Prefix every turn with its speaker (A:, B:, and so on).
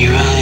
A: your eyes.